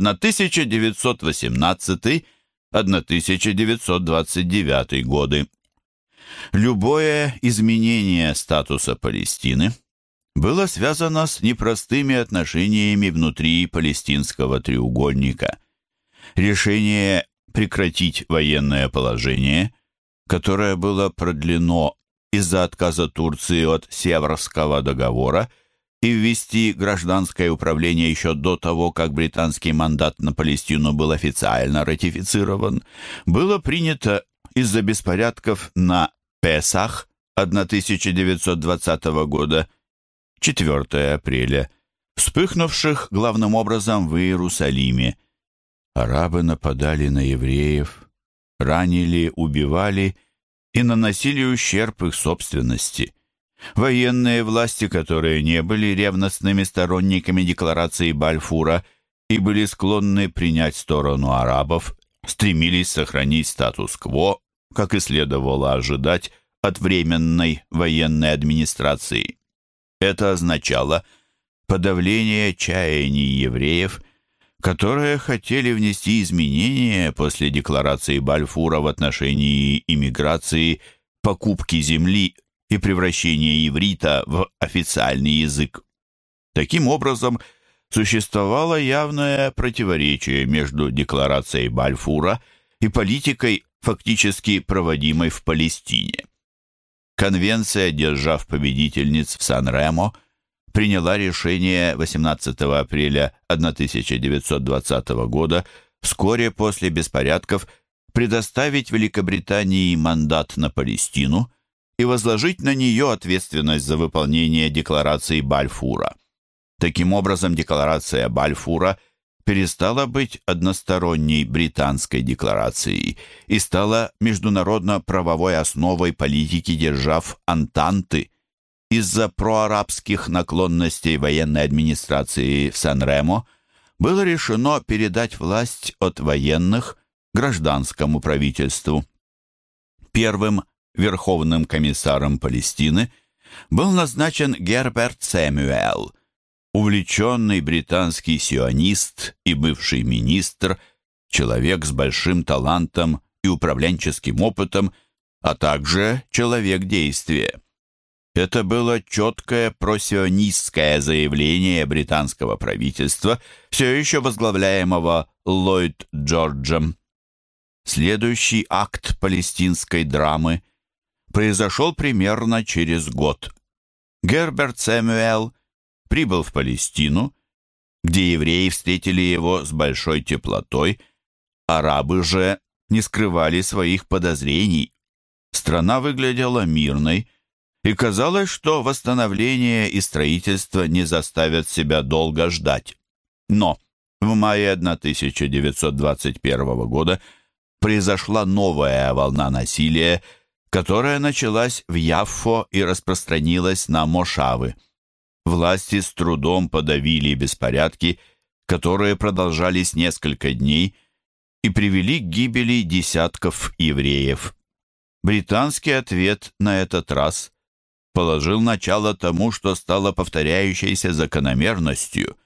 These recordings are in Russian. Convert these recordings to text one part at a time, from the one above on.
1918-1929 годы. Любое изменение статуса Палестины было связано с непростыми отношениями внутри палестинского треугольника. Решение прекратить военное положение, которое было продлено из-за отказа Турции от Северского договора и ввести гражданское управление еще до того, как британский мандат на Палестину был официально ратифицирован, было принято из-за беспорядков на Песах 1920 года, 4 апреля, вспыхнувших главным образом в Иерусалиме. Арабы нападали на евреев, ранили, убивали и наносили ущерб их собственности. Военные власти, которые не были ревностными сторонниками декларации Бальфура и были склонны принять сторону арабов, стремились сохранить статус-кво как и следовало ожидать от Временной военной администрации. Это означало подавление чаяний евреев, которые хотели внести изменения после декларации Бальфура в отношении иммиграции, покупки земли и превращения иврита в официальный язык. Таким образом, существовало явное противоречие между декларацией Бальфура и политикой фактически проводимой в Палестине. Конвенция, держав победительниц в Сан-Ремо, приняла решение 18 апреля 1920 года, вскоре после беспорядков, предоставить Великобритании мандат на Палестину и возложить на нее ответственность за выполнение декларации Бальфура. Таким образом, декларация Бальфура – перестала быть односторонней британской декларацией и стала международно-правовой основой политики держав Антанты. Из-за проарабских наклонностей военной администрации в Сан-Ремо было решено передать власть от военных гражданскому правительству. Первым верховным комиссаром Палестины был назначен Герберт Сэмюэл – увлеченный британский сионист и бывший министр, человек с большим талантом и управленческим опытом, а также человек действия. Это было четкое просионистское заявление британского правительства, все еще возглавляемого Ллойд Джорджем. Следующий акт палестинской драмы произошел примерно через год. Герберт Сэмюэл прибыл в Палестину, где евреи встретили его с большой теплотой, арабы же не скрывали своих подозрений. Страна выглядела мирной, и казалось, что восстановление и строительство не заставят себя долго ждать. Но в мае 1921 года произошла новая волна насилия, которая началась в Яффо и распространилась на Мошавы. Власти с трудом подавили беспорядки, которые продолжались несколько дней и привели к гибели десятков евреев. Британский ответ на этот раз положил начало тому, что стало повторяющейся закономерностью.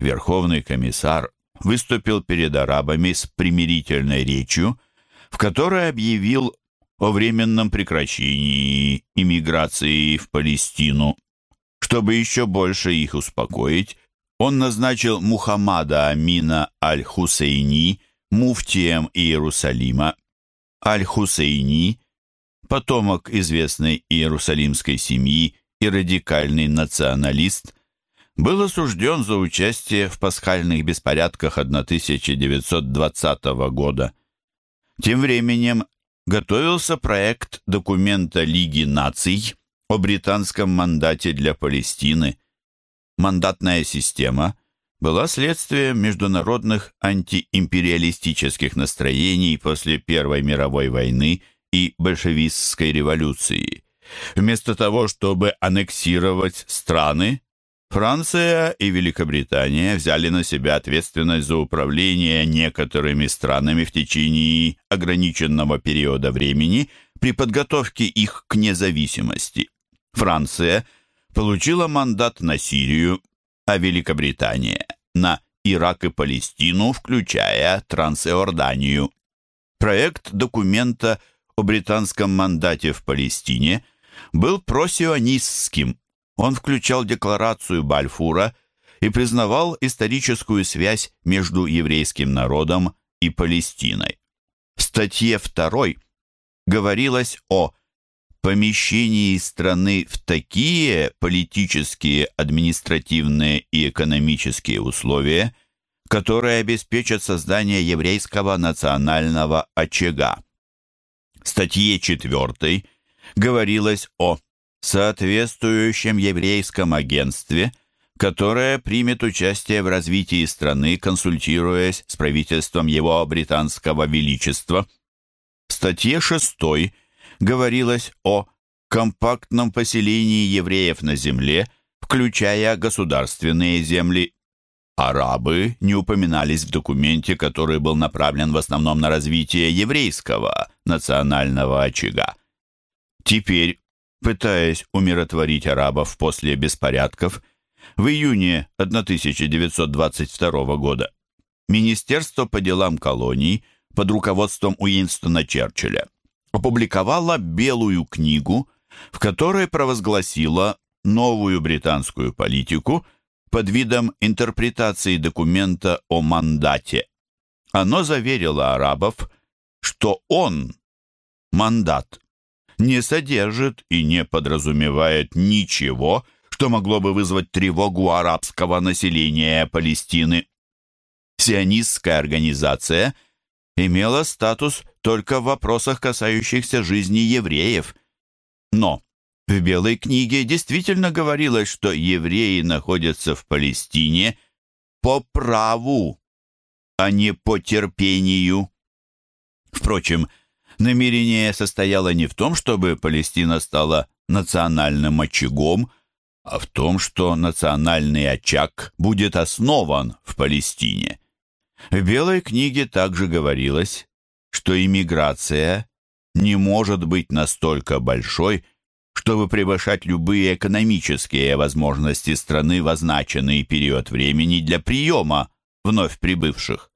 Верховный комиссар выступил перед арабами с примирительной речью, в которой объявил о временном прекращении иммиграции в Палестину. Чтобы еще больше их успокоить, он назначил Мухаммада Амина Аль-Хусейни муфтием Иерусалима. Аль-Хусейни, потомок известной иерусалимской семьи и радикальный националист, был осужден за участие в пасхальных беспорядках 1920 года. Тем временем готовился проект документа Лиги наций – о британском мандате для Палестины. Мандатная система была следствием международных антиимпериалистических настроений после Первой мировой войны и большевистской революции. Вместо того, чтобы аннексировать страны, Франция и Великобритания взяли на себя ответственность за управление некоторыми странами в течение ограниченного периода времени при подготовке их к независимости. Франция получила мандат на Сирию, а Великобритания – на Ирак и Палестину, включая Трансиорданию. Проект документа о британском мандате в Палестине был просионистским. Он включал декларацию Бальфура и признавал историческую связь между еврейским народом и Палестиной. В статье 2 говорилось о помещении страны в такие политические, административные и экономические условия, которые обеспечат создание еврейского национального очага. В статье 4 говорилось о соответствующем еврейском агентстве, которое примет участие в развитии страны, консультируясь с правительством его британского величества. В статье 6 говорилось о компактном поселении евреев на земле, включая государственные земли. Арабы не упоминались в документе, который был направлен в основном на развитие еврейского национального очага. Теперь, пытаясь умиротворить арабов после беспорядков, в июне 1922 года Министерство по делам колоний под руководством Уинстона Черчилля опубликовала белую книгу, в которой провозгласила новую британскую политику под видом интерпретации документа о мандате. Оно заверило арабов, что он, мандат, не содержит и не подразумевает ничего, что могло бы вызвать тревогу арабского населения Палестины. Сионистская организация имела статус только в вопросах, касающихся жизни евреев. Но в Белой книге действительно говорилось, что евреи находятся в Палестине по праву, а не по терпению. Впрочем, намерение состояло не в том, чтобы Палестина стала национальным очагом, а в том, что национальный очаг будет основан в Палестине. В Белой книге также говорилось, что иммиграция не может быть настолько большой, чтобы превышать любые экономические возможности страны в означенный период времени для приема вновь прибывших.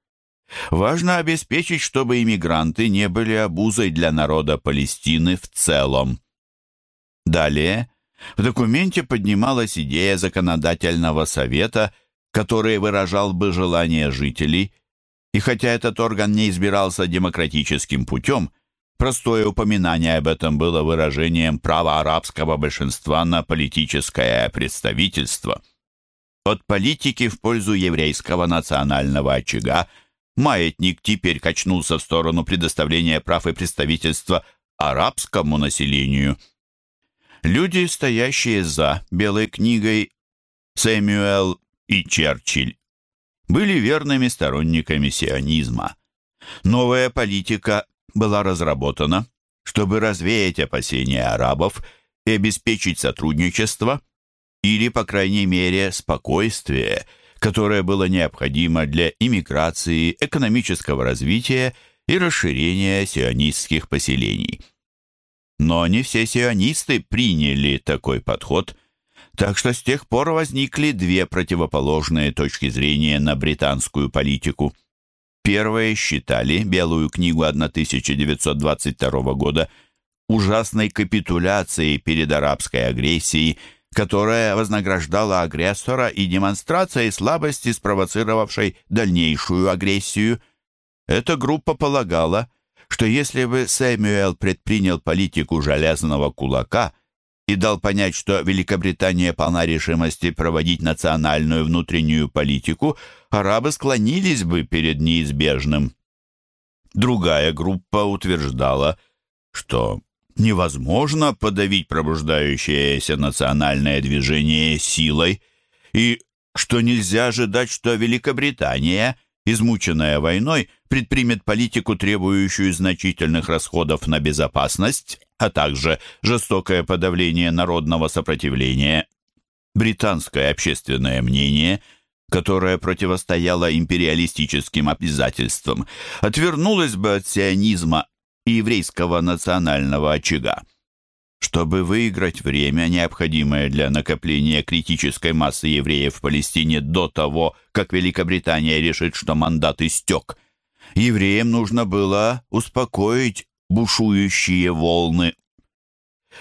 Важно обеспечить, чтобы иммигранты не были обузой для народа Палестины в целом. Далее в документе поднималась идея законодательного совета, который выражал бы желание жителей и хотя этот орган не избирался демократическим путем, простое упоминание об этом было выражением права арабского большинства на политическое представительство. От политики в пользу еврейского национального очага маятник теперь качнулся в сторону предоставления прав и представительства арабскому населению. Люди, стоящие за Белой книгой, Сэмюэл и Черчилль, были верными сторонниками сионизма. Новая политика была разработана, чтобы развеять опасения арабов и обеспечить сотрудничество или, по крайней мере, спокойствие, которое было необходимо для иммиграции, экономического развития и расширения сионистских поселений. Но не все сионисты приняли такой подход – так что с тех пор возникли две противоположные точки зрения на британскую политику. Первые считали Белую книгу 1922 года ужасной капитуляцией перед арабской агрессией, которая вознаграждала агрессора и демонстрацией слабости, спровоцировавшей дальнейшую агрессию. Эта группа полагала, что если бы Сэмюэл предпринял политику железного кулака – и дал понять, что Великобритания полна решимости проводить национальную внутреннюю политику, арабы склонились бы перед неизбежным. Другая группа утверждала, что невозможно подавить пробуждающееся национальное движение силой, и что нельзя ожидать, что Великобритания, измученная войной, предпримет политику, требующую значительных расходов на безопасность, а также жестокое подавление народного сопротивления. Британское общественное мнение, которое противостояло империалистическим обязательствам, отвернулось бы от сионизма и еврейского национального очага. Чтобы выиграть время, необходимое для накопления критической массы евреев в Палестине до того, как Великобритания решит, что мандат истек, евреям нужно было успокоить бушующие волны.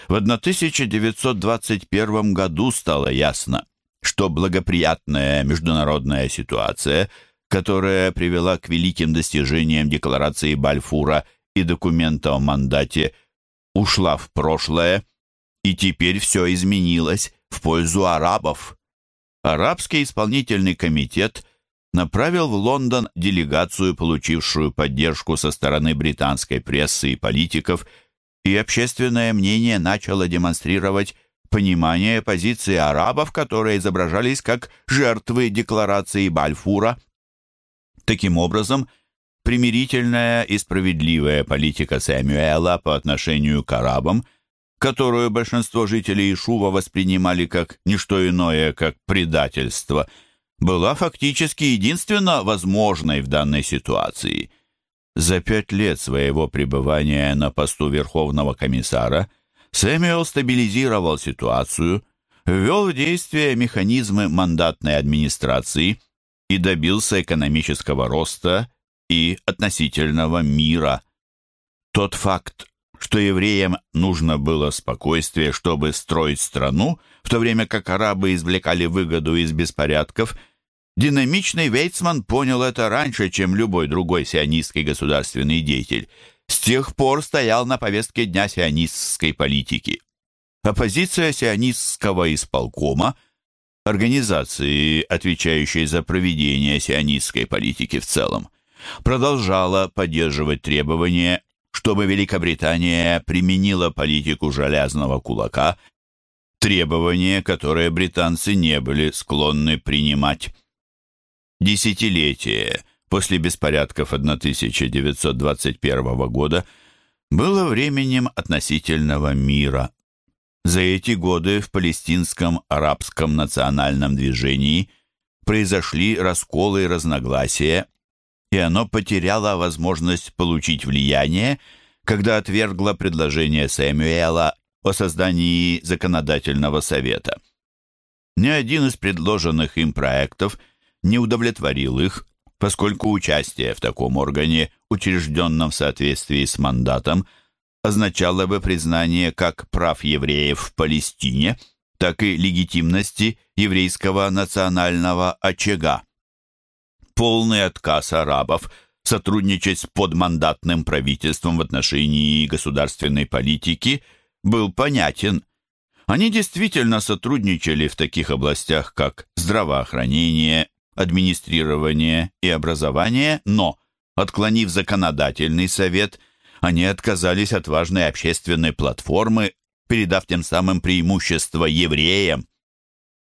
В 1921 году стало ясно, что благоприятная международная ситуация, которая привела к великим достижениям Декларации Бальфура и документа о мандате – ушла в прошлое, и теперь все изменилось в пользу арабов. Арабский исполнительный комитет направил в Лондон делегацию, получившую поддержку со стороны британской прессы и политиков, и общественное мнение начало демонстрировать понимание позиции арабов, которые изображались как жертвы декларации Бальфура. Таким образом, примирительная и справедливая политика Сэмюэла по отношению к арабам, которую большинство жителей Ишува воспринимали как не что иное, как предательство, была фактически единственно возможной в данной ситуации. За пять лет своего пребывания на посту Верховного комиссара Сэмюэл стабилизировал ситуацию, ввел в действие механизмы мандатной администрации и добился экономического роста и относительного мира. Тот факт, что евреям нужно было спокойствие, чтобы строить страну, в то время как арабы извлекали выгоду из беспорядков, динамичный Вейцман понял это раньше, чем любой другой сионистский государственный деятель. С тех пор стоял на повестке дня сионистской политики. Оппозиция сионистского исполкома, организации, отвечающей за проведение сионистской политики в целом, продолжала поддерживать требования, чтобы Великобритания применила политику железного кулака, требования, которые британцы не были склонны принимать. Десятилетие после беспорядков 1921 года было временем относительного мира. За эти годы в палестинском арабском национальном движении произошли расколы и разногласия, и оно потеряло возможность получить влияние, когда отвергло предложение Сэмюэла о создании законодательного совета. Ни один из предложенных им проектов не удовлетворил их, поскольку участие в таком органе, учрежденном в соответствии с мандатом, означало бы признание как прав евреев в Палестине, так и легитимности еврейского национального очага полный отказ арабов сотрудничать с подмандатным правительством в отношении государственной политики был понятен. Они действительно сотрудничали в таких областях, как здравоохранение, администрирование и образование, но, отклонив законодательный совет, они отказались от важной общественной платформы, передав тем самым преимущество евреям.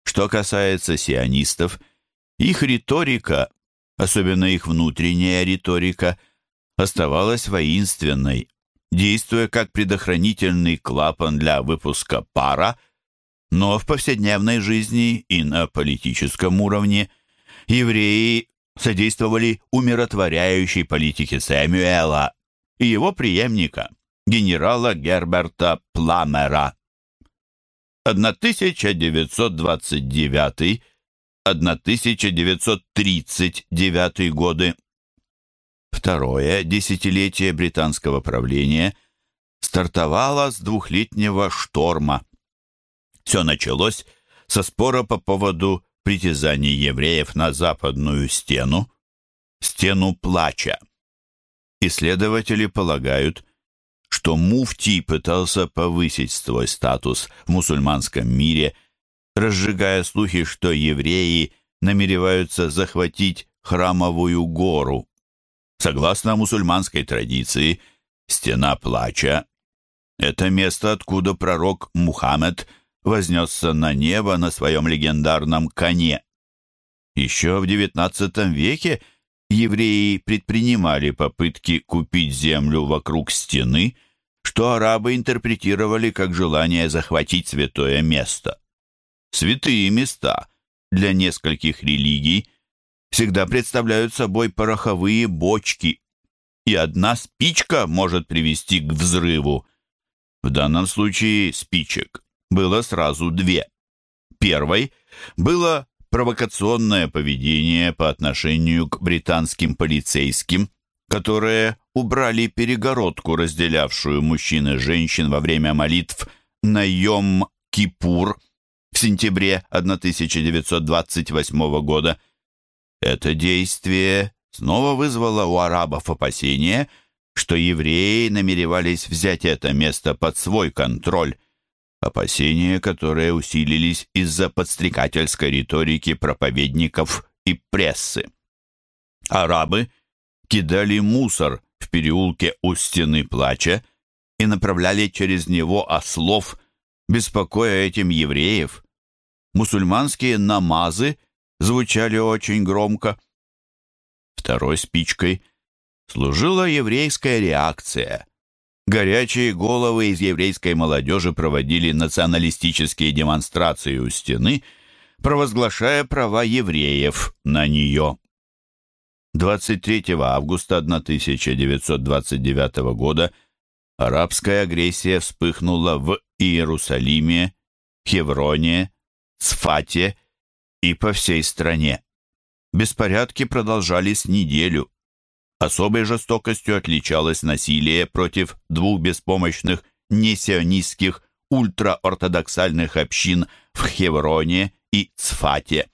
Что касается сионистов, их риторика особенно их внутренняя риторика, оставалась воинственной, действуя как предохранительный клапан для выпуска пара, но в повседневной жизни и на политическом уровне евреи содействовали умиротворяющей политике Сэмюэла и его преемника, генерала Герберта Пламера. 1929 1939 годы. Второе десятилетие британского правления стартовало с двухлетнего шторма. Все началось со спора по поводу притязаний евреев на западную стену, стену плача. Исследователи полагают, что муфтий пытался повысить свой статус в мусульманском мире разжигая слухи, что евреи намереваются захватить храмовую гору. Согласно мусульманской традиции, стена плача — это место, откуда пророк Мухаммед вознесся на небо на своем легендарном коне. Еще в XIX веке евреи предпринимали попытки купить землю вокруг стены, что арабы интерпретировали как желание захватить святое место. Святые места для нескольких религий всегда представляют собой пороховые бочки, и одна спичка может привести к взрыву. В данном случае спичек было сразу две. Первой было провокационное поведение по отношению к британским полицейским, которые убрали перегородку, разделявшую мужчин и женщин во время молитв на Йом-Кипур в сентябре 1928 года. Это действие снова вызвало у арабов опасения, что евреи намеревались взять это место под свой контроль, опасения, которые усилились из-за подстрекательской риторики проповедников и прессы. Арабы кидали мусор в переулке у стены плача и направляли через него ослов, беспокоя этим евреев. Мусульманские намазы звучали очень громко. Второй спичкой служила еврейская реакция. Горячие головы из еврейской молодежи проводили националистические демонстрации у стены, провозглашая права евреев на нее. 23 августа 1929 года арабская агрессия вспыхнула в Иерусалиме, Хевроне, Цфате и по всей стране. Беспорядки продолжались неделю. Особой жестокостью отличалось насилие против двух беспомощных несионистских ультраортодоксальных общин в Хевроне и Цфате.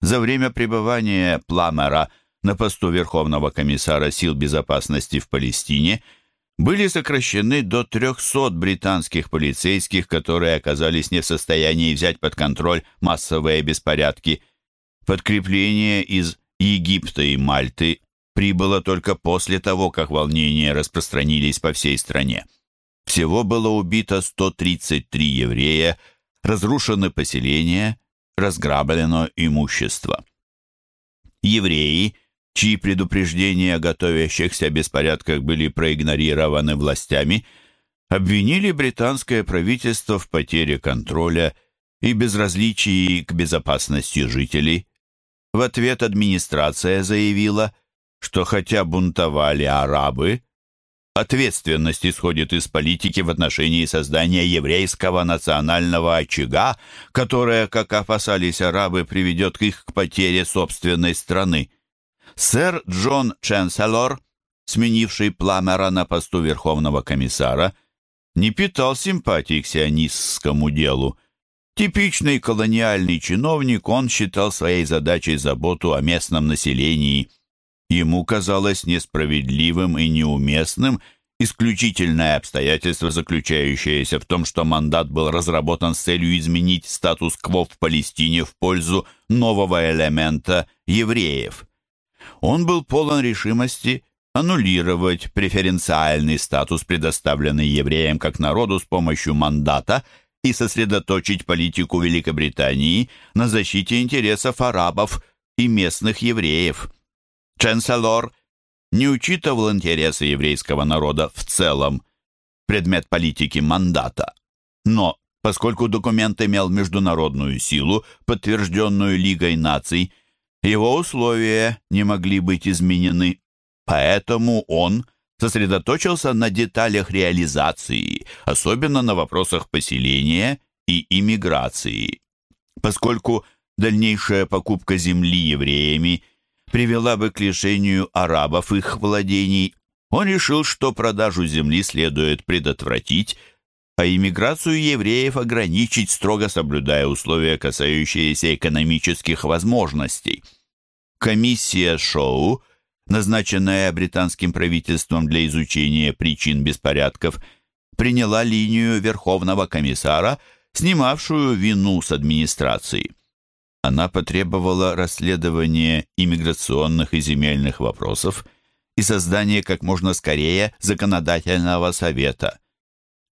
За время пребывания Пламера на посту Верховного комиссара сил безопасности в Палестине были сокращены до 300 британских полицейских, которые оказались не в состоянии взять под контроль массовые беспорядки. Подкрепление из Египта и Мальты прибыло только после того, как волнения распространились по всей стране. Всего было убито 133 еврея, разрушены поселения, разграблено имущество. Евреи, чьи предупреждения о готовящихся беспорядках были проигнорированы властями, обвинили британское правительство в потере контроля и безразличии к безопасности жителей. В ответ администрация заявила – что хотя бунтовали арабы, ответственность исходит из политики в отношении создания еврейского национального очага, которая, как опасались арабы, приведет их к потере собственной страны. Сэр Джон Ченселор, сменивший Пламера на посту Верховного комиссара, не питал симпатий к сионистскому делу. Типичный колониальный чиновник, он считал своей задачей заботу о местном населении – Ему казалось несправедливым и неуместным исключительное обстоятельство, заключающееся в том, что мандат был разработан с целью изменить статус-кво в Палестине в пользу нового элемента евреев. Он был полон решимости аннулировать преференциальный статус, предоставленный евреям как народу с помощью мандата, и сосредоточить политику Великобритании на защите интересов арабов и местных евреев. Ченселор не учитывал интересы еврейского народа в целом, предмет политики мандата. Но, поскольку документ имел международную силу, подтвержденную Лигой наций, его условия не могли быть изменены. Поэтому он сосредоточился на деталях реализации, особенно на вопросах поселения и иммиграции. Поскольку дальнейшая покупка земли евреями – привела бы к лишению арабов их владений, он решил, что продажу земли следует предотвратить, а иммиграцию евреев ограничить, строго соблюдая условия, касающиеся экономических возможностей. Комиссия Шоу, назначенная британским правительством для изучения причин беспорядков, приняла линию Верховного комиссара, снимавшую вину с администрации. Она потребовала расследования иммиграционных и земельных вопросов и создания как можно скорее законодательного совета.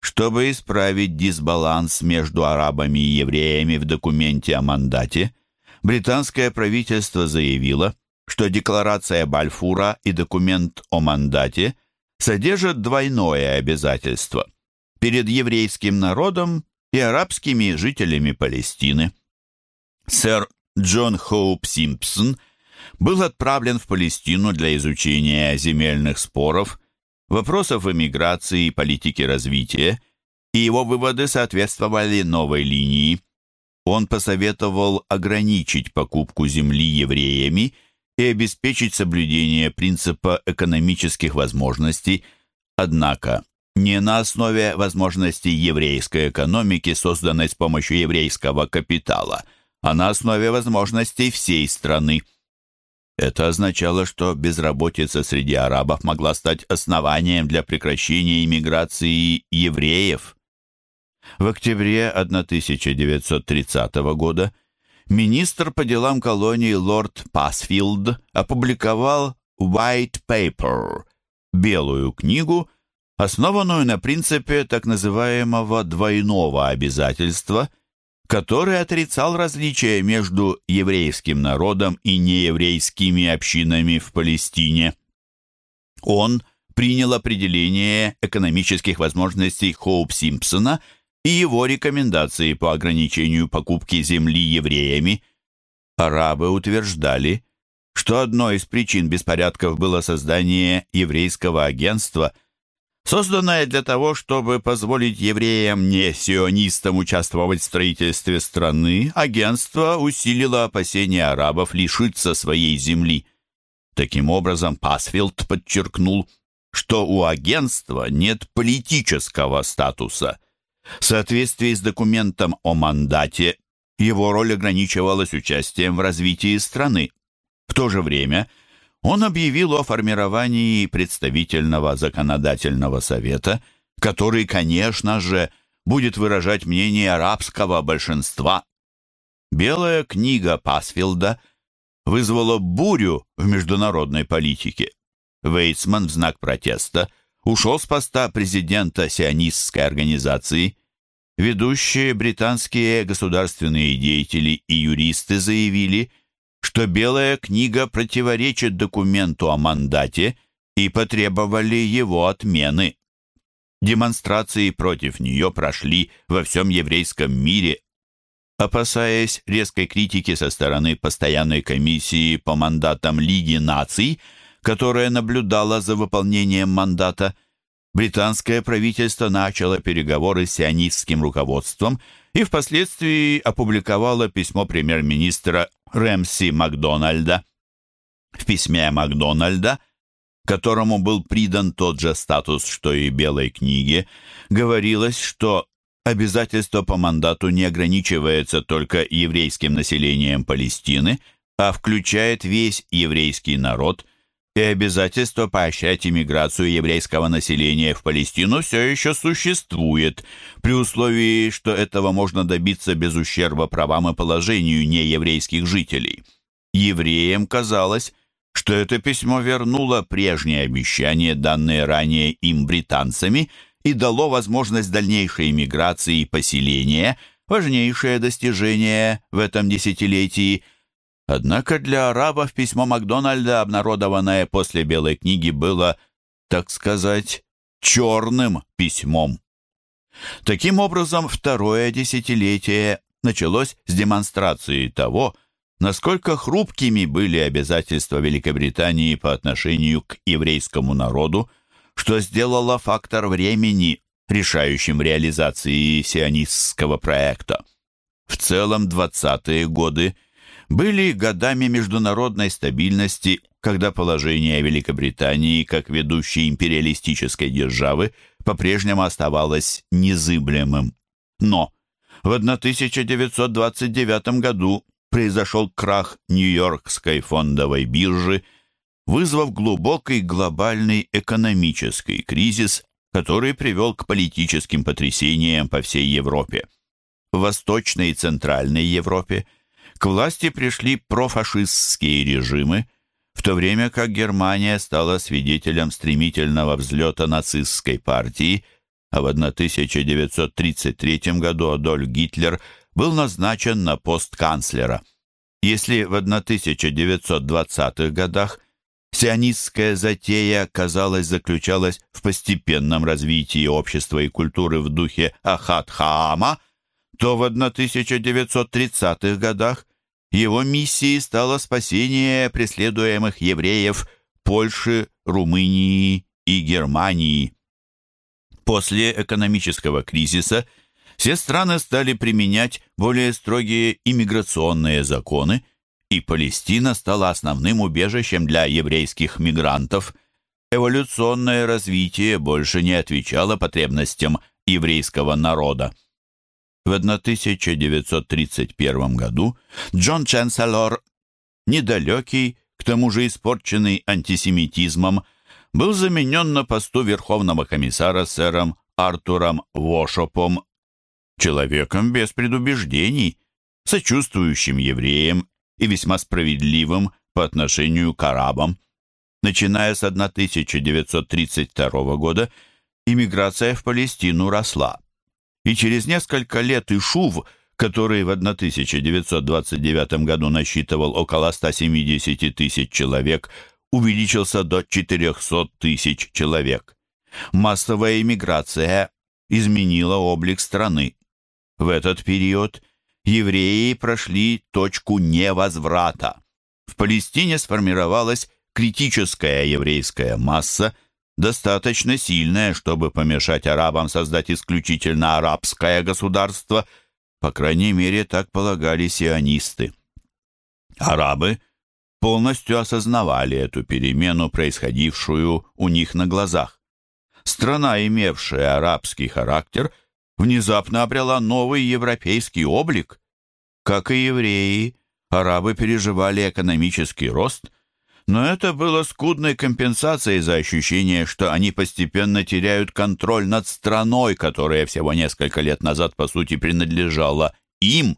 Чтобы исправить дисбаланс между арабами и евреями в документе о мандате, британское правительство заявило, что декларация Бальфура и документ о мандате содержат двойное обязательство перед еврейским народом и арабскими жителями Палестины. Сэр Джон Хоуп Симпсон был отправлен в Палестину для изучения земельных споров, вопросов эмиграции и политики развития и его выводы соответствовали новой линии. Он посоветовал ограничить покупку земли евреями и обеспечить соблюдение принципа экономических возможностей, однако не на основе возможностей еврейской экономики, созданной с помощью еврейского капитала, а на основе возможностей всей страны. Это означало, что безработица среди арабов могла стать основанием для прекращения иммиграции евреев. В октябре 1930 года министр по делам колонии лорд Пасфилд опубликовал «White Paper» — «Белую книгу», основанную на принципе так называемого двойного обязательства, который отрицал различия между еврейским народом и нееврейскими общинами в Палестине. Он принял определение экономических возможностей Хоуп Симпсона и его рекомендации по ограничению покупки земли евреями. Арабы утверждали, что одной из причин беспорядков было создание еврейского агентства – созданное для того, чтобы позволить евреям, не сионистам, участвовать в строительстве страны, агентство усилило опасения арабов лишиться своей земли. Таким образом, Пасфилд подчеркнул, что у агентства нет политического статуса. В соответствии с документом о мандате, его роль ограничивалась участием в развитии страны. В то же время – он объявил о формировании представительного законодательного совета, который, конечно же, будет выражать мнение арабского большинства. Белая книга Пасфилда вызвала бурю в международной политике. Вейцман в знак протеста ушел с поста президента сионистской организации. Ведущие британские государственные деятели и юристы заявили – что Белая книга противоречит документу о мандате и потребовали его отмены. Демонстрации против нее прошли во всем еврейском мире. Опасаясь резкой критики со стороны постоянной комиссии по мандатам Лиги наций, которая наблюдала за выполнением мандата, британское правительство начало переговоры с сионистским руководством и впоследствии опубликовало письмо премьер-министра Рэмси Макдональда. В письме Макдональда, которому был придан тот же статус, что и Белой книге, говорилось, что обязательство по мандату не ограничивается только еврейским населением Палестины, а включает весь еврейский народ, и обязательство поощрять иммиграцию еврейского населения в Палестину все еще существует, при условии, что этого можно добиться без ущерба правам и положению нееврейских жителей. Евреям казалось, что это письмо вернуло прежние обещания, данные ранее им британцами, и дало возможность дальнейшей иммиграции и поселения, важнейшее достижение в этом десятилетии – Однако для арабов письмо Макдональда, обнародованное после Белой книги, было, так сказать, черным письмом. Таким образом, второе десятилетие началось с демонстрации того, насколько хрупкими были обязательства Великобритании по отношению к еврейскому народу, что сделало фактор времени решающим в реализации сионистского проекта. В целом, 20-е годы – были годами международной стабильности, когда положение Великобритании как ведущей империалистической державы по-прежнему оставалось незыблемым. Но в 1929 году произошел крах Нью-Йоркской фондовой биржи, вызвав глубокий глобальный экономический кризис, который привел к политическим потрясениям по всей Европе. В Восточной и Центральной Европе – к власти пришли профашистские режимы, в то время как Германия стала свидетелем стремительного взлета нацистской партии, а в 1933 году Адольф Гитлер был назначен на пост канцлера. Если в 1920-х годах сионистская затея, казалось, заключалась в постепенном развитии общества и культуры в духе Ахат-Хаама, то в 1930-х годах его миссией стало спасение преследуемых евреев Польши, Румынии и Германии. После экономического кризиса все страны стали применять более строгие иммиграционные законы, и Палестина стала основным убежищем для еврейских мигрантов. Эволюционное развитие больше не отвечало потребностям еврейского народа. В 1931 году Джон Ченселор, недалекий, к тому же испорченный антисемитизмом, был заменен на посту Верховного комиссара сэром Артуром Вошопом, человеком без предубеждений, сочувствующим евреям и весьма справедливым по отношению к арабам. Начиная с 1932 года, иммиграция в Палестину росла. И через несколько лет Ишув, который в 1929 году насчитывал около 170 тысяч человек, увеличился до 400 тысяч человек. Массовая иммиграция изменила облик страны. В этот период евреи прошли точку невозврата. В Палестине сформировалась критическая еврейская масса, достаточно сильная, чтобы помешать арабам создать исключительно арабское государство, по крайней мере, так полагали сионисты. Арабы полностью осознавали эту перемену, происходившую у них на глазах. Страна, имевшая арабский характер, внезапно обрела новый европейский облик. Как и евреи, арабы переживали экономический рост, но это было скудной компенсацией за ощущение, что они постепенно теряют контроль над страной, которая всего несколько лет назад, по сути, принадлежала им.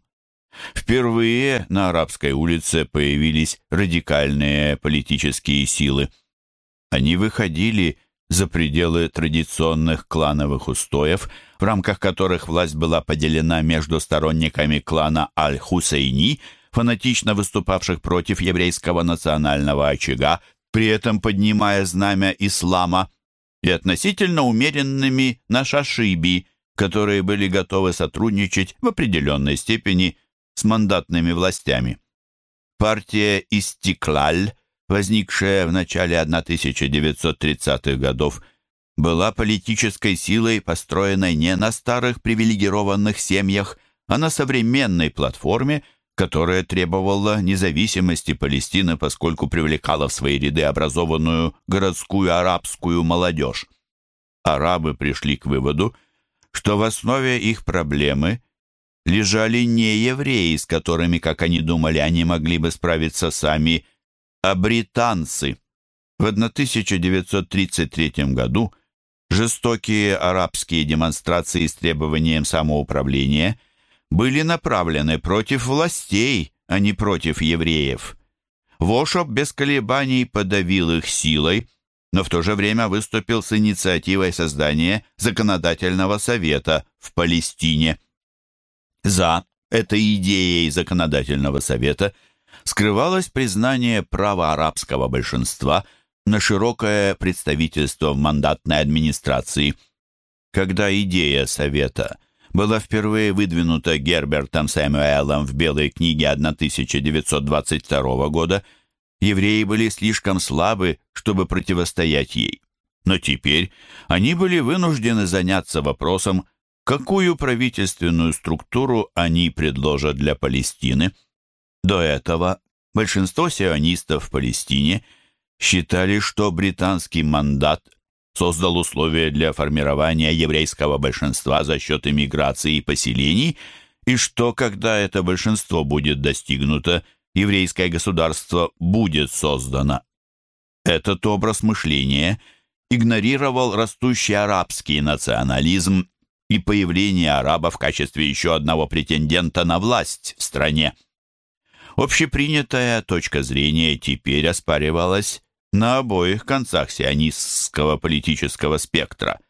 Впервые на арабской улице появились радикальные политические силы. Они выходили за пределы традиционных клановых устоев, в рамках которых власть была поделена между сторонниками клана Аль-Хусейни, фанатично выступавших против еврейского национального очага, при этом поднимая знамя ислама, и относительно умеренными на Шашиби, которые были готовы сотрудничать в определенной степени с мандатными властями. Партия «Истиклаль» возникшая в начале 1930-х годов, была политической силой, построенной не на старых привилегированных семьях, а на современной платформе, которая требовала независимости Палестины, поскольку привлекала в свои ряды образованную городскую арабскую молодежь. Арабы пришли к выводу, что в основе их проблемы лежали не евреи, с которыми, как они думали, они могли бы справиться сами, а британцы. В 1933 году жестокие арабские демонстрации с требованием самоуправления были направлены против властей, а не против евреев. Вошоп без колебаний подавил их силой, но в то же время выступил с инициативой создания законодательного совета в Палестине. За этой идеей законодательного совета – скрывалось признание права арабского большинства на широкое представительство в мандатной администрации. Когда идея Совета была впервые выдвинута Гербертом Сэмюэлом в Белой книге 1922 года, евреи были слишком слабы, чтобы противостоять ей. Но теперь они были вынуждены заняться вопросом, какую правительственную структуру они предложат для Палестины – до этого большинство сионистов в Палестине считали, что британский мандат создал условия для формирования еврейского большинства за счет иммиграции и поселений, и что, когда это большинство будет достигнуто, еврейское государство будет создано. Этот образ мышления игнорировал растущий арабский национализм и появление араба в качестве еще одного претендента на власть в стране. Общепринятая точка зрения теперь оспаривалась на обоих концах сионистского политического спектра.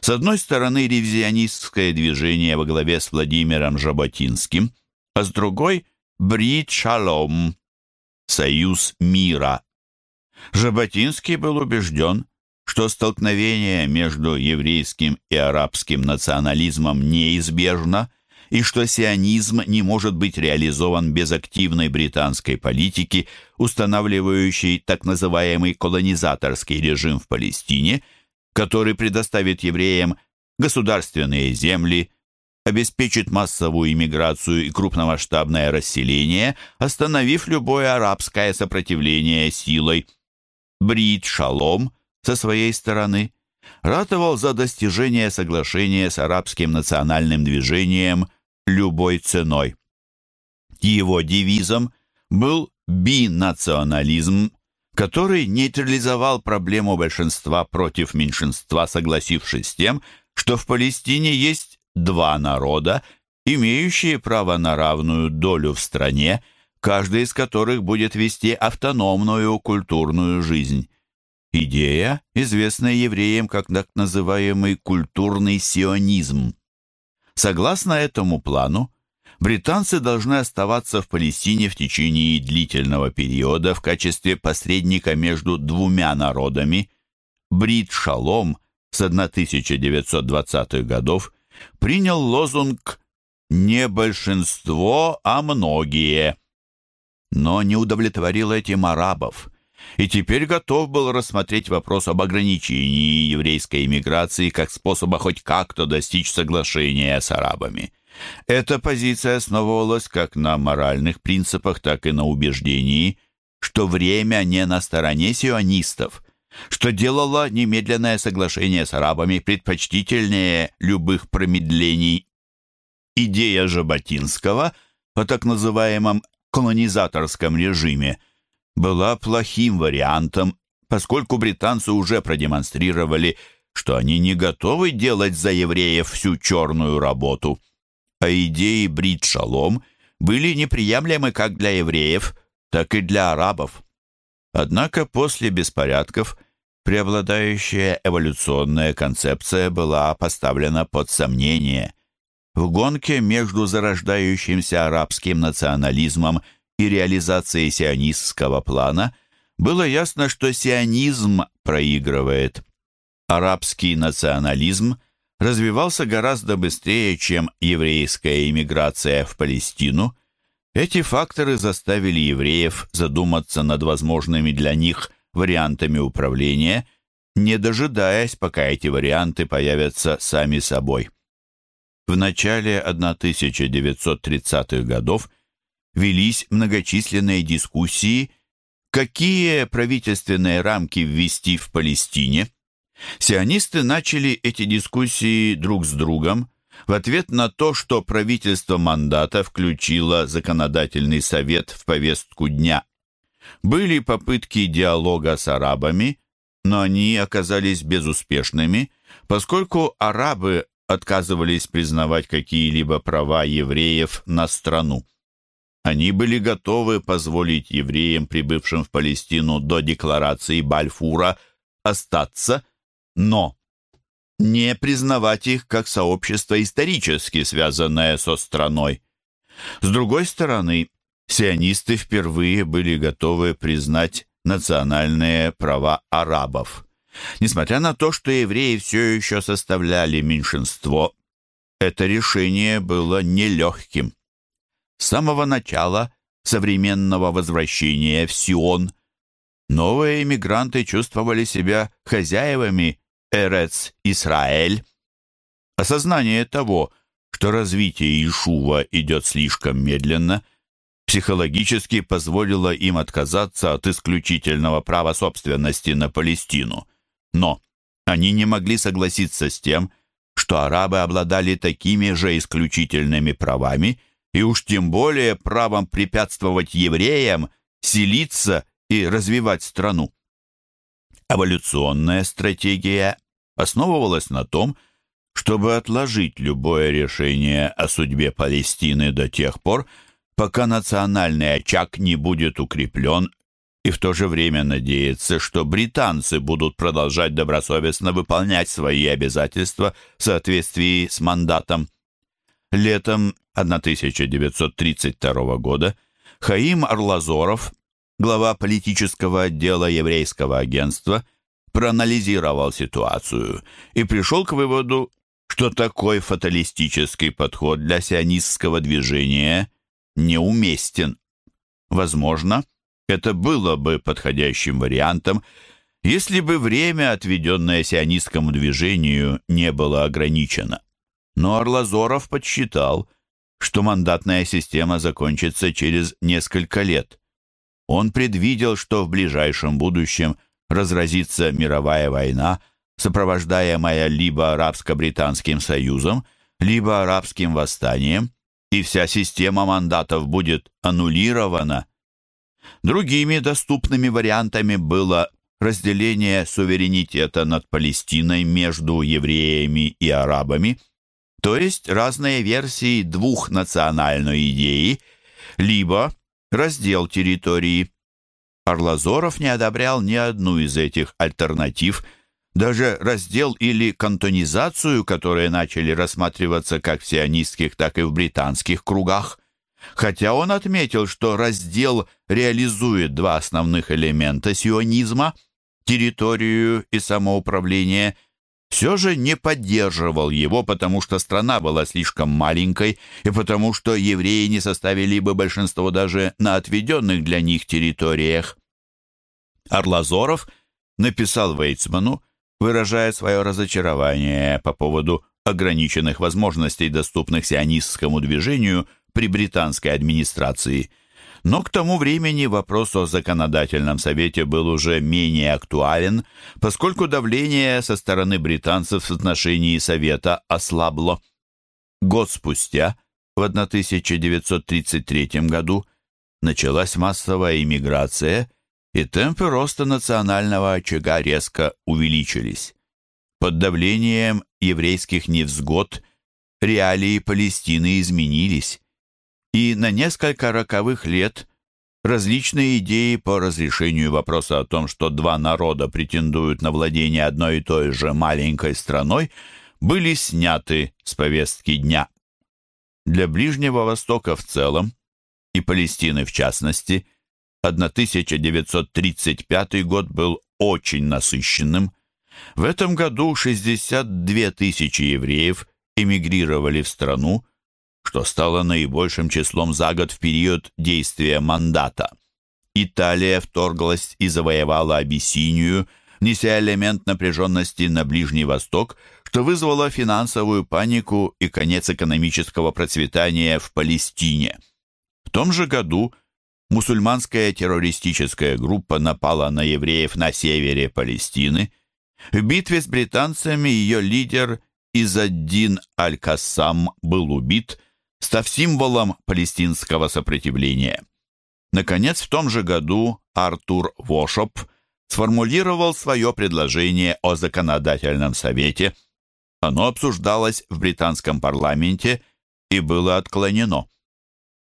С одной стороны, ревизионистское движение во главе с Владимиром Жаботинским, а с другой – Брит Шалом, Союз мира. Жаботинский был убежден, что столкновение между еврейским и арабским национализмом неизбежно – и что сионизм не может быть реализован без активной британской политики, устанавливающей так называемый колонизаторский режим в Палестине, который предоставит евреям государственные земли, обеспечит массовую иммиграцию и крупномасштабное расселение, остановив любое арабское сопротивление силой. Брит Шалом со своей стороны ратовал за достижение соглашения с арабским национальным движением любой ценой. Его девизом был бинационализм, который нейтрализовал проблему большинства против меньшинства, согласившись с тем, что в Палестине есть два народа, имеющие право на равную долю в стране, каждый из которых будет вести автономную культурную жизнь. Идея, известная евреям как так называемый культурный сионизм. Согласно этому плану, британцы должны оставаться в Палестине в течение длительного периода в качестве посредника между двумя народами. Брит Шалом с 1920-х годов принял лозунг «Не большинство, а многие», но не удовлетворил этим арабов и теперь готов был рассмотреть вопрос об ограничении еврейской иммиграции как способа хоть как-то достичь соглашения с арабами. Эта позиция основывалась как на моральных принципах, так и на убеждении, что время не на стороне сионистов, что делало немедленное соглашение с арабами предпочтительнее любых промедлений. Идея Жаботинского о так называемом колонизаторском режиме была плохим вариантом, поскольку британцы уже продемонстрировали, что они не готовы делать за евреев всю черную работу. А идеи Брит Шалом были неприемлемы как для евреев, так и для арабов. Однако после беспорядков преобладающая эволюционная концепция была поставлена под сомнение. В гонке между зарождающимся арабским национализмом и реализацией сионистского плана было ясно, что сионизм проигрывает. Арабский национализм развивался гораздо быстрее, чем еврейская иммиграция в Палестину – эти факторы заставили евреев задуматься над возможными для них вариантами управления, не дожидаясь, пока эти варианты появятся сами собой. В начале 1930-х годов велись многочисленные дискуссии, какие правительственные рамки ввести в Палестине. Сионисты начали эти дискуссии друг с другом, в ответ на то, что правительство мандата включило законодательный совет в повестку дня. Были попытки диалога с арабами, но они оказались безуспешными, поскольку арабы отказывались признавать какие-либо права евреев на страну. Они были готовы позволить евреям, прибывшим в Палестину до декларации Бальфура, остаться, но не признавать их как сообщество исторически связанное со страной. С другой стороны, сионисты впервые были готовы признать национальные права арабов. Несмотря на то, что евреи все еще составляли меньшинство, это решение было нелегким. С самого начала современного возвращения в Сион новые эмигранты чувствовали себя хозяевами Эрец Исраэль. Осознание того, что развитие Ишува идет слишком медленно, психологически позволило им отказаться от исключительного права собственности на Палестину. Но они не могли согласиться с тем, что арабы обладали такими же исключительными правами и уж тем более правом препятствовать евреям селиться и развивать страну. Эволюционная стратегия основывалась на том, чтобы отложить любое решение о судьбе Палестины до тех пор, пока национальный очаг не будет укреплен, и в то же время надеяться, что британцы будут продолжать добросовестно выполнять свои обязательства в соответствии с мандатом. Летом 1932 года Хаим Арлазоров, глава политического отдела еврейского агентства, проанализировал ситуацию и пришел к выводу, что такой фаталистический подход для сионистского движения неуместен. Возможно, это было бы подходящим вариантом, если бы время, отведенное сионистскому движению, не было ограничено. Но Орлазоров подсчитал, что мандатная система закончится через несколько лет. Он предвидел, что в ближайшем будущем разразится мировая война, сопровождаемая либо арабско-британским союзом, либо арабским восстанием, и вся система мандатов будет аннулирована. Другими доступными вариантами было разделение суверенитета над Палестиной между евреями и арабами, то есть разные версии двухнациональной идеи, либо раздел территории. Орлазоров не одобрял ни одну из этих альтернатив, даже раздел или кантонизацию, которые начали рассматриваться как в сионистских, так и в британских кругах. Хотя он отметил, что раздел реализует два основных элемента сионизма – территорию и самоуправление – все же не поддерживал его, потому что страна была слишком маленькой и потому что евреи не составили бы большинство даже на отведенных для них территориях. Орлазоров написал Вейцману, выражая свое разочарование по поводу ограниченных возможностей, доступных сионистскому движению при британской администрации. Но к тому времени вопрос о законодательном совете был уже менее актуален, поскольку давление со стороны британцев в отношении совета ослабло. Год спустя, в 1933 году, началась массовая иммиграция, и темпы роста национального очага резко увеличились. Под давлением еврейских невзгод реалии Палестины изменились, и на несколько роковых лет различные идеи по разрешению вопроса о том, что два народа претендуют на владение одной и той же маленькой страной, были сняты с повестки дня. Для Ближнего Востока в целом и Палестины в частности – 1935 год был очень насыщенным. В этом году 62 тысячи евреев эмигрировали в страну, что стало наибольшим числом за год в период действия мандата. Италия вторглась и завоевала Абиссинию, неся элемент напряженности на Ближний Восток, что вызвало финансовую панику и конец экономического процветания в Палестине. В том же году – мусульманская террористическая группа напала на евреев на севере Палестины. В битве с британцами ее лидер Изаддин Аль-Кассам был убит, став символом палестинского сопротивления. Наконец, в том же году Артур Вошоп сформулировал свое предложение о законодательном совете. Оно обсуждалось в британском парламенте и было отклонено.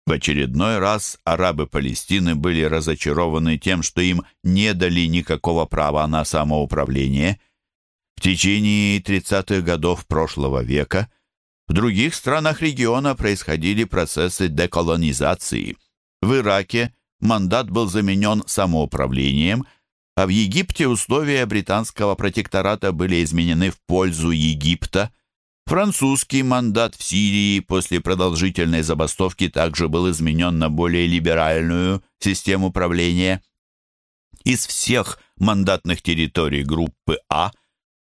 В очередной раз арабы Палестины были разочарованы тем, что им не дали никакого права на самоуправление. В течение 30-х годов прошлого века в других странах региона происходили процессы деколонизации. В Ираке мандат был заменен самоуправлением, а в Египте условия британского протектората были изменены в пользу Египта – Французский мандат в Сирии после продолжительной забастовки также был изменен на более либеральную систему правления. Из всех мандатных территорий группы А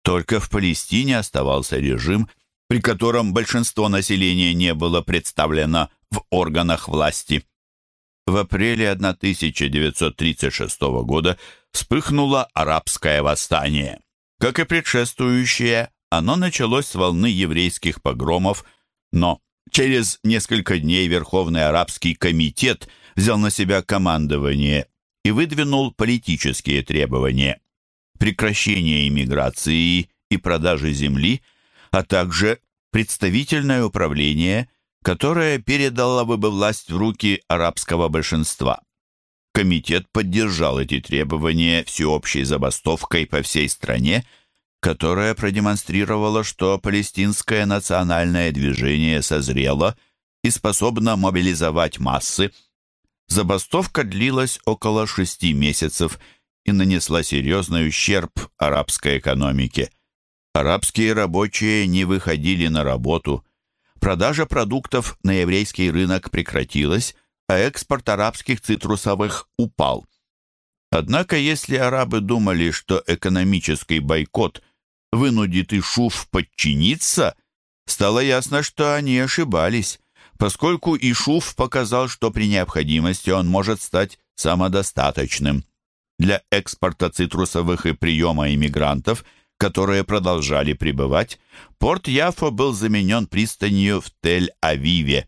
только в Палестине оставался режим, при котором большинство населения не было представлено в органах власти. В апреле 1936 года вспыхнуло арабское восстание. Как и предшествующее, оно началось с волны еврейских погромов, но через несколько дней Верховный арабский комитет взял на себя командование и выдвинул политические требования. Прекращение иммиграции и продажи земли, а также представительное управление, которое передало бы власть в руки арабского большинства. Комитет поддержал эти требования всеобщей забастовкой по всей стране – которая продемонстрировала, что палестинское национальное движение созрело и способно мобилизовать массы. Забастовка длилась около шести месяцев и нанесла серьезный ущерб арабской экономике. Арабские рабочие не выходили на работу. Продажа продуктов на еврейский рынок прекратилась, а экспорт арабских цитрусовых упал. Однако, если арабы думали, что экономический бойкот вынудит Ишуф подчиниться, стало ясно, что они ошибались, поскольку Ишуф показал, что при необходимости он может стать самодостаточным. Для экспорта цитрусовых и приема иммигрантов, которые продолжали прибывать, порт Яфо был заменен пристанью в Тель-Авиве.